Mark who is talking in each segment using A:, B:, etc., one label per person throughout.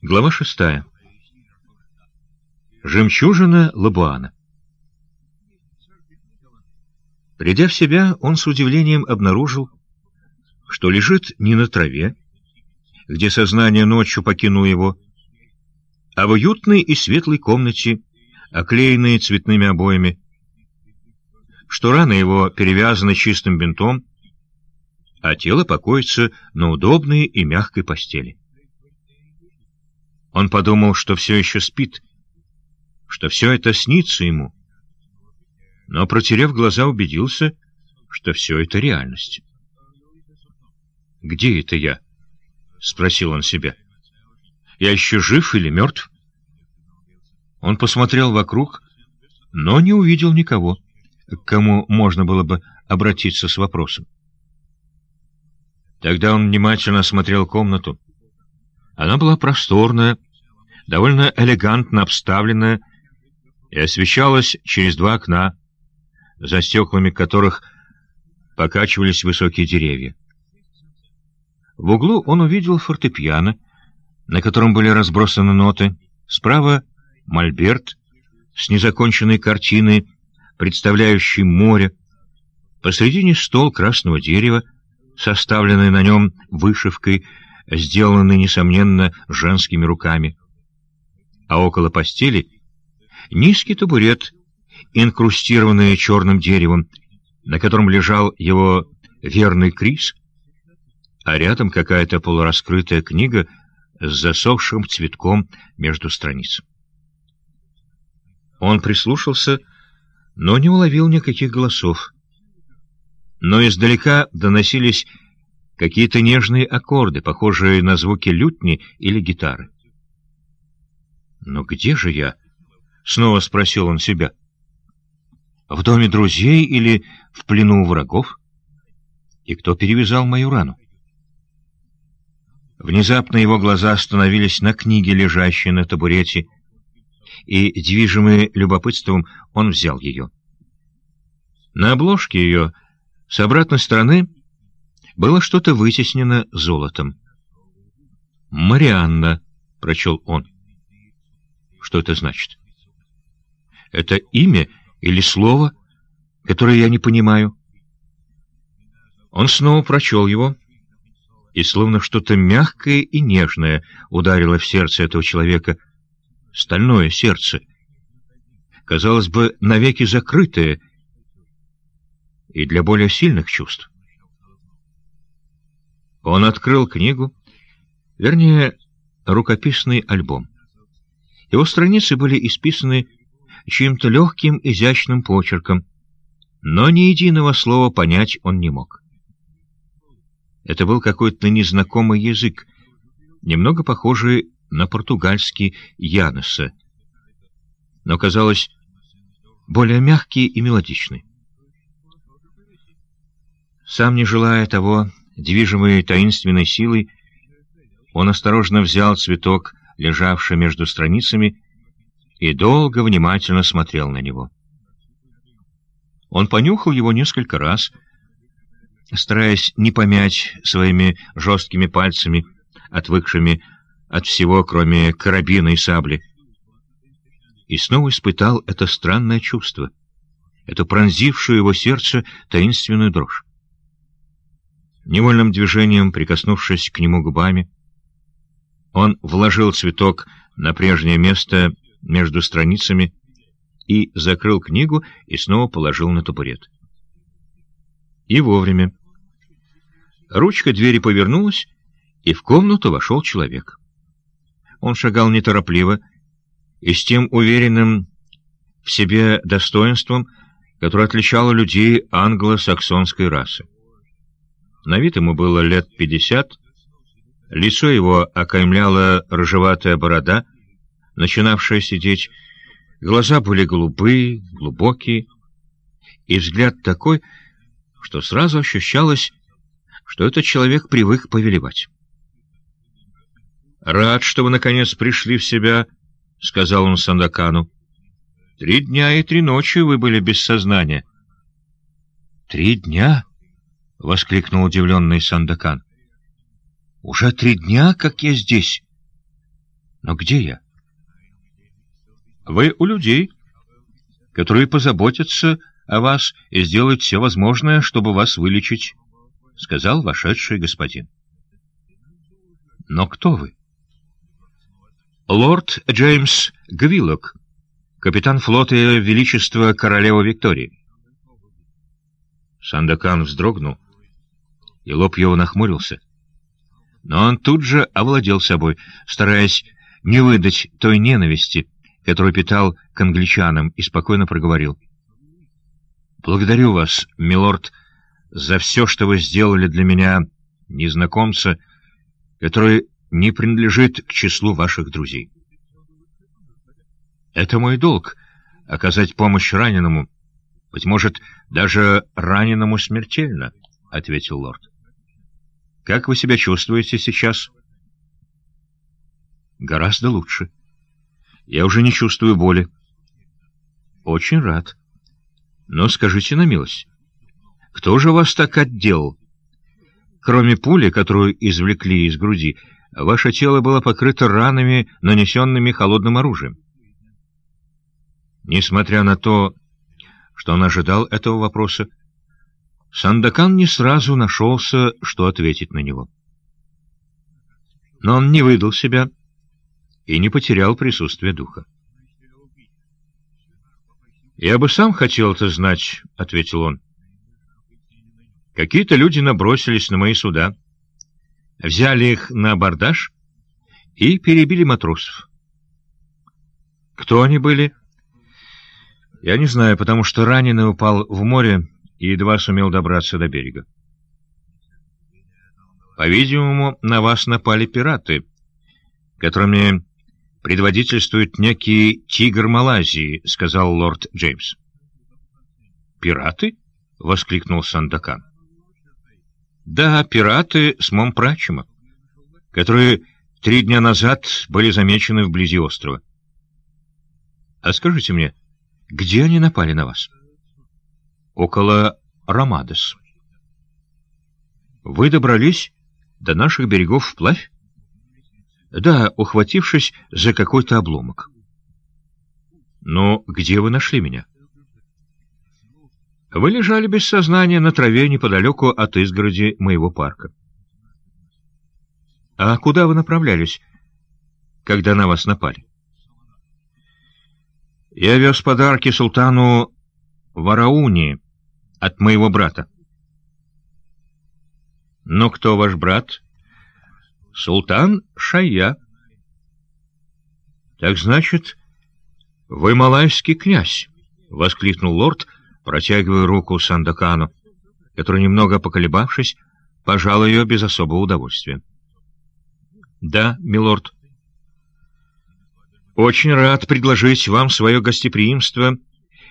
A: Глава шестая. Жемчужина Лабуана. Придя в себя, он с удивлением обнаружил, что лежит не на траве, где сознание ночью покинуло его, а в уютной и светлой комнате, оклеенной цветными обоями, что рана его перевязана чистым бинтом, а тело покоится на удобной и мягкой постели. Он подумал, что все еще спит, что все это снится ему. Но, протерев глаза, убедился, что все это реальность. «Где это я?» — спросил он себя. «Я еще жив или мертв?» Он посмотрел вокруг, но не увидел никого, к кому можно было бы обратиться с вопросом. Тогда он внимательно осмотрел комнату. Она была просторная, довольно элегантно обставленная и освещалась через два окна, за стеклами которых покачивались высокие деревья. В углу он увидел фортепиано, на котором были разбросаны ноты, справа — мольберт с незаконченной картиной, представляющей море, посредине стол красного дерева, составленный на нем вышивкой, сделанной, несомненно, женскими руками. А около постели низкий табурет, инкрустированный черным деревом, на котором лежал его верный Крис, а рядом какая-то полураскрытая книга с засохшим цветком между страниц. Он прислушался, но не уловил никаких голосов но издалека доносились какие-то нежные аккорды, похожие на звуки лютни или гитары. «Но где же я?» — снова спросил он себя. «В доме друзей или в плену врагов? И кто перевязал мою рану?» Внезапно его глаза остановились на книге, лежащей на табурете, и, движимый любопытством, он взял ее. На обложке ее с обратной стороны было что-то вытеснено золотом. «Марианна», — прочел он. «Что это значит?» «Это имя или слово, которое я не понимаю?» Он снова прочел его, и словно что-то мягкое и нежное ударило в сердце этого человека, стальное сердце, казалось бы, навеки закрытое и для более сильных чувств. Он открыл книгу, вернее, рукописный альбом. Его страницы были исписаны чьим-то легким, изящным почерком, но ни единого слова понять он не мог. Это был какой-то незнакомый язык, немного похожий на португальский Янеса, но, казалось, более мягкий и мелодичный. Сам не желая того, движимый таинственной силой, он осторожно взял цветок, лежавший между страницами, и долго внимательно смотрел на него. Он понюхал его несколько раз, стараясь не помять своими жесткими пальцами, отвыкшими от всего, кроме карабина и сабли, и снова испытал это странное чувство, эту пронзившую его сердце таинственную дрожь. Невольным движением, прикоснувшись к нему губами, он вложил цветок на прежнее место между страницами и закрыл книгу и снова положил на табурет. И вовремя. Ручка двери повернулась, и в комнату вошел человек. Он шагал неторопливо и с тем уверенным в себе достоинством, которое отличало людей англо-саксонской расы. На вид ему было лет пятьдесят, лицо его окаймляла рыжеватая борода, начинавшая сидеть, глаза были голубые, глубокие, и взгляд такой, что сразу ощущалось, что этот человек привык повелевать. «Рад, что вы, наконец, пришли в себя», — сказал он Сандакану. «Три дня и три ночи вы были без сознания». «Три дня?» — воскликнул удивленный Сандакан. «Уже три дня, как я здесь. Но где я? Вы у людей, которые позаботятся о вас и сделают все возможное, чтобы вас вылечить, — сказал вошедший господин. Но кто вы? Лорд Джеймс Гвиллок, капитан флота Величества Королевы Виктории. Сандакан вздрогнул, и лоб его нахмурился. Но он тут же овладел собой, стараясь не выдать той ненависти, которую питал к англичанам, и спокойно проговорил. «Благодарю вас, милорд, за все, что вы сделали для меня, незнакомца, который не принадлежит к числу ваших друзей. Это мой долг — оказать помощь раненому, быть может, даже раненому смертельно, — ответил лорд. Как вы себя чувствуете сейчас? Гораздо лучше. Я уже не чувствую боли. Очень рад. Но скажите на милость, кто же вас так отделал? Кроме пули, которую извлекли из груди, ваше тело было покрыто ранами, нанесенными холодным оружием. Несмотря на то, что он ожидал этого вопроса, Сандакан не сразу нашелся, что ответить на него. Но он не выдал себя и не потерял присутствие духа. «Я бы сам хотел это знать», — ответил он. «Какие-то люди набросились на мои суда, взяли их на абордаж и перебили матросов. Кто они были?» «Я не знаю, потому что раненый упал в море и едва сумел добраться до берега. По-видимому, на вас напали пираты, которыми предводительствует некий тигр Малайзии, — сказал лорд Джеймс. «Пираты?» — воскликнул Сандакан. «Да, пираты с Момпрачема, которые три дня назад были замечены вблизи острова. А скажите мне, где они напали на вас?» Около Ромадос. Вы добрались до наших берегов вплавь? Да, ухватившись за какой-то обломок. Но где вы нашли меня? Вы лежали без сознания на траве неподалеку от изгороди моего парка. А куда вы направлялись, когда на вас напали? Я вез подарки султану Варауни, от моего брата. Но кто ваш брат? Султан Шая. Так значит, вы малайский князь, — воскликнул лорд, протягивая руку Сандакану, который, немного поколебавшись, пожал ее без особого удовольствия. — Да, милорд. — Очень рад предложить вам свое гостеприимство —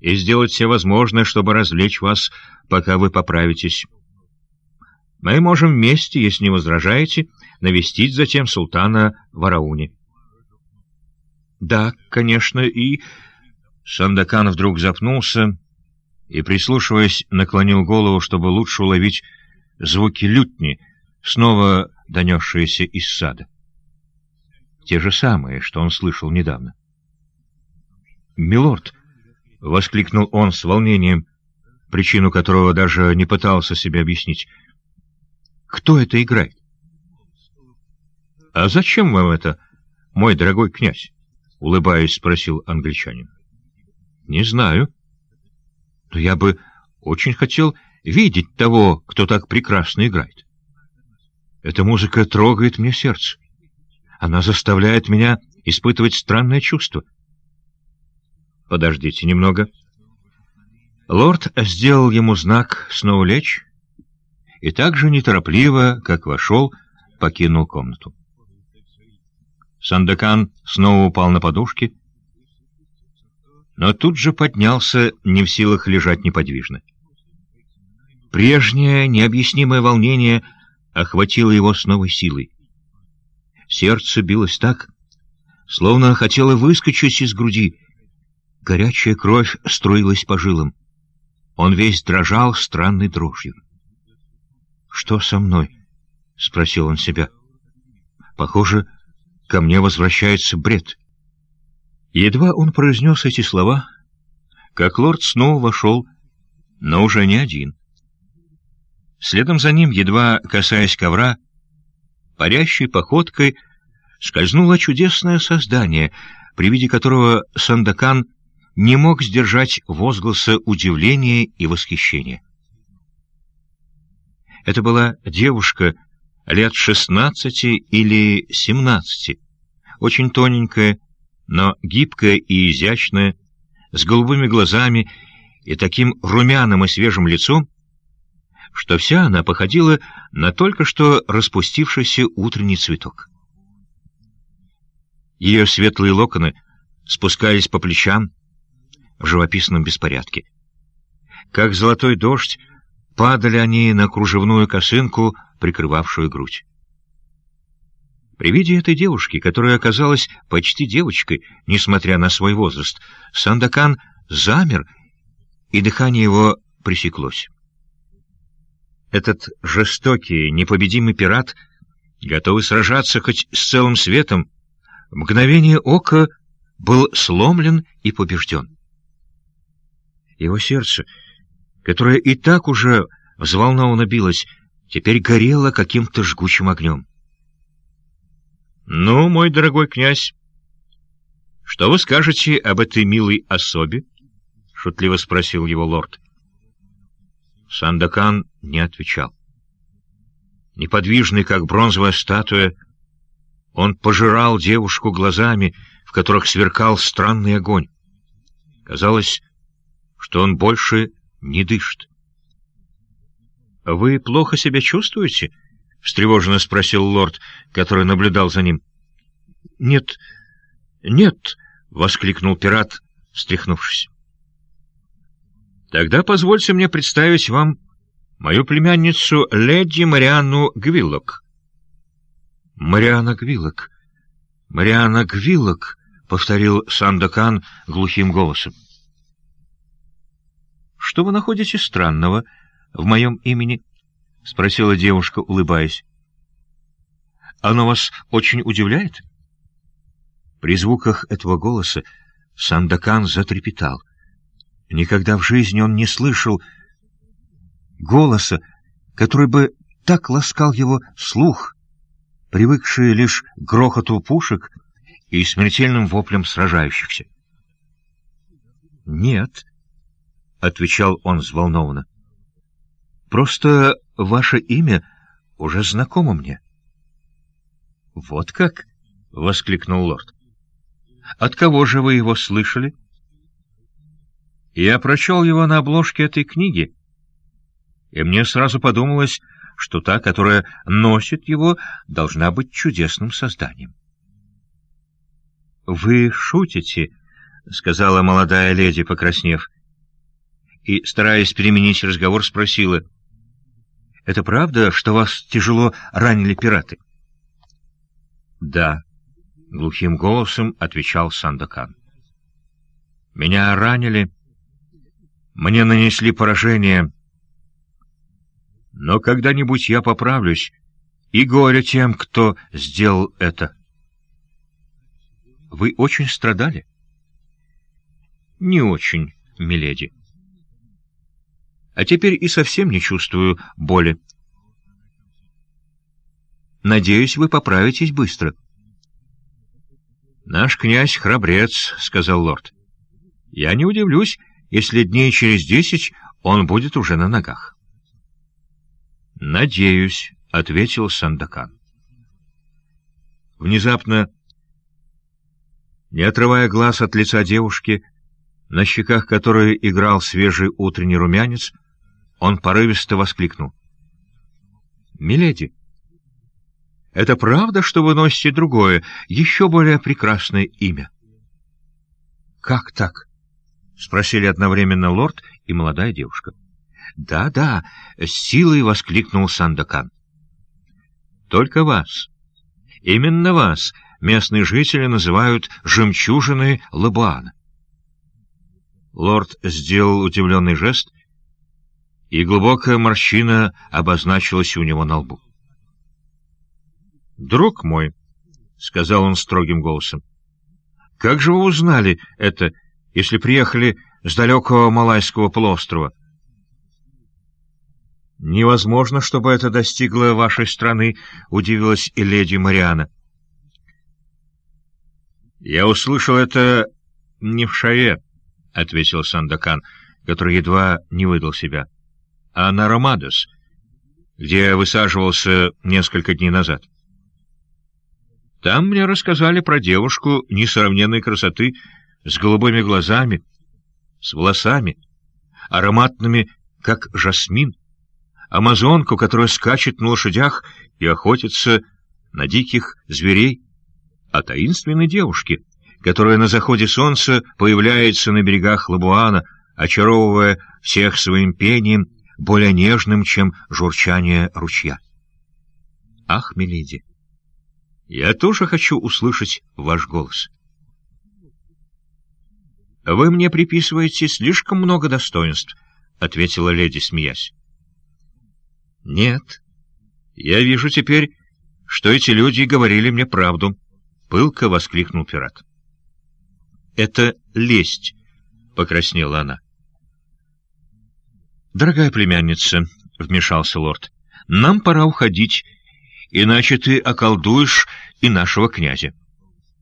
A: и сделать все возможное, чтобы развлечь вас, пока вы поправитесь. Мы можем вместе, если не возражаете, навестить затем султана Варауни. Да, конечно, и... Сандакан вдруг запнулся и, прислушиваясь, наклонил голову, чтобы лучше уловить звуки лютни, снова донесшиеся из сада. Те же самые, что он слышал недавно. «Милорд!» — воскликнул он с волнением, причину которого даже не пытался себе объяснить. «Кто это играет?» «А зачем вам это, мой дорогой князь?» — улыбаясь, спросил англичанин. «Не знаю. Но я бы очень хотел видеть того, кто так прекрасно играет. Эта музыка трогает мне сердце. Она заставляет меня испытывать странное чувство — Подождите немного. Лорд сделал ему знак снова лечь и так же неторопливо, как вошел, покинул комнату. Сандакан снова упал на подушки, но тут же поднялся, не в силах лежать неподвижно. Прежнее необъяснимое волнение охватило его с новой силой. Сердце билось так, словно хотело выскочить из груди, Горячая кровь струилась по жилам. Он весь дрожал странной дрожью. «Что со мной?» — спросил он себя. «Похоже, ко мне возвращается бред. Едва он произнес эти слова, как лорд снова вошел, но уже не один. Следом за ним, едва касаясь ковра, парящей походкой скользнуло чудесное создание, при виде которого Сандакан не мог сдержать возгласа удивления и восхищения. Это была девушка лет шестнадцати или семнадцати, очень тоненькая, но гибкая и изящная, с голубыми глазами и таким румяным и свежим лицом, что вся она походила на только что распустившийся утренний цветок. Ее светлые локоны спускались по плечам в живописном беспорядке. Как золотой дождь, падали они на кружевную косынку, прикрывавшую грудь. При виде этой девушки, которая оказалась почти девочкой, несмотря на свой возраст, Сандакан замер, и дыхание его пресеклось. Этот жестокий, непобедимый пират, готовый сражаться хоть с целым светом, в мгновение ока был сломлен и побежден. Его сердце, которое и так уже взволнованно билось, теперь горело каким-то жгучим огнем. «Ну, мой дорогой князь, что вы скажете об этой милой особе?» — шутливо спросил его лорд. Сандакан не отвечал. Неподвижный, как бронзовая статуя, он пожирал девушку глазами, в которых сверкал странный огонь. Казалось, что он больше не дышит. — Вы плохо себя чувствуете? — встревоженно спросил лорд, который наблюдал за ним. — Нет, нет, — воскликнул пират, встряхнувшись. Тогда позвольте мне представить вам мою племянницу леди Марианну Гвиллок. Марианна Гвиллок, Марианна Гвиллок, повторил Сандакан глухим голосом. Что вы находите странного в моем имени? спросила девушка, улыбаясь. Оно вас очень удивляет? При звуках этого голоса Сандакан затрепетал. Никогда в жизни он не слышал голоса, который бы так ласкал его слух, привыкший лишь к грохоту пушек и смертельным воплям сражающихся. «Нет», — отвечал он взволнованно, — «просто ваше имя уже знакомо мне». «Вот как?» — воскликнул лорд. «От кого же вы его слышали?» Я прочел его на обложке этой книги, и мне сразу подумалось, что та, которая носит его, должна быть чудесным созданием. «Вы шутите», — сказала молодая леди, покраснев, и, стараясь переменить разговор, спросила, «Это правда, что вас тяжело ранили пираты?» «Да», — глухим голосом отвечал Сандакан. «Меня ранили...» Мне нанесли поражение. Но когда-нибудь я поправлюсь, и горе тем, кто сделал это. Вы очень страдали? Не очень, миледи. А теперь и совсем не чувствую боли. Надеюсь, вы поправитесь быстро. Наш князь храбрец, — сказал лорд. Я не удивлюсь, если дней через десять он будет уже на ногах. «Надеюсь», — ответил Сандакан. Внезапно, не отрывая глаз от лица девушки, на щеках которой играл свежий утренний румянец, он порывисто воскликнул. «Миледи, это правда, что вы носите другое, еще более прекрасное имя?» «Как так?» — спросили одновременно лорд и молодая девушка. «Да, да!» — с силой воскликнул Сандакан. «Только вас, именно вас, местные жители называют жемчужиной Лабуана». Лорд сделал удивленный жест, и глубокая морщина обозначилась у него на лбу. «Друг мой», — сказал он строгим голосом. «Как же вы узнали это, если приехали с далекого Малайского полуострова?» «Невозможно, чтобы это достигло вашей страны», — удивилась и леди Мариана. «Я услышал это не в Шаве», — ответил Сандакан, который едва не выдал себя, — «а на Ромадос, где я высаживался несколько дней назад». Там мне рассказали про девушку несравненной красоты, с голубыми глазами, с волосами, ароматными, как жасмин, амазонку, которая скачет на лошадях и охотится на диких зверей, о таинственной девушке, которая на заходе солнца появляется на берегах Лабуана, очаровывая всех своим пением, более нежным, чем журчание ручья. Ах, Мелиди! Я тоже хочу услышать ваш голос. Вы мне приписываете слишком много достоинств, — ответила леди, смеясь. Нет, я вижу теперь, что эти люди говорили мне правду, — пылко воскликнул пират. Это лесть, — покраснела она. Дорогая племянница, — вмешался лорд, — нам пора уходить, иначе ты околдуешь и нашего князя.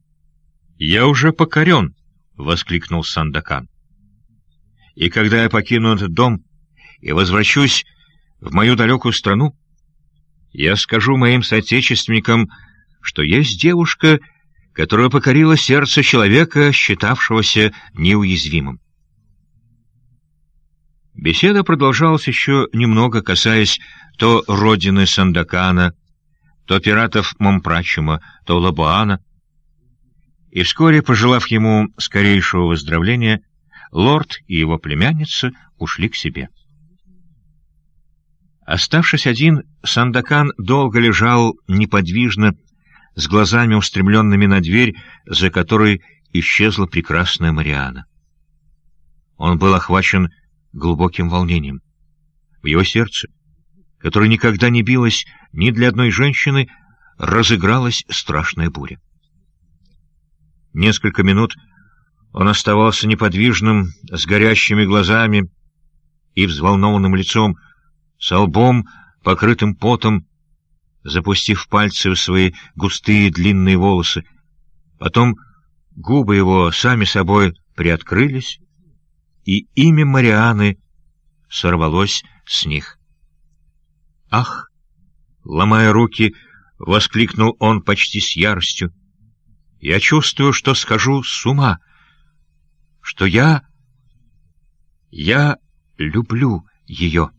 A: — Я уже покорен, — воскликнул Сандакан. — И когда я покину этот дом и возвращусь в мою далекую страну, я скажу моим соотечественникам, что есть девушка, которая покорила сердце человека, считавшегося неуязвимым. Беседа продолжалась еще немного, касаясь то родины Сандакана, то пиратов Момпрачума, то Лабуана. И вскоре, пожелав ему скорейшего выздоровления, лорд и его племянница ушли к себе. Оставшись один, Сандакан долго лежал неподвижно, с глазами устремленными на дверь, за которой исчезла прекрасная Мариана. Он был охвачен глубоким волнением. В его сердце которая никогда не билась ни для одной женщины, разыгралась страшная буря. Несколько минут он оставался неподвижным, с горящими глазами и взволнованным лицом, с лбом, покрытым потом, запустив пальцы в свои густые длинные волосы. Потом губы его сами собой приоткрылись, и имя Марианы сорвалось с них. «Ах!» — ломая руки, воскликнул он почти с яростью. «Я чувствую, что схожу с ума, что я... я люблю ее».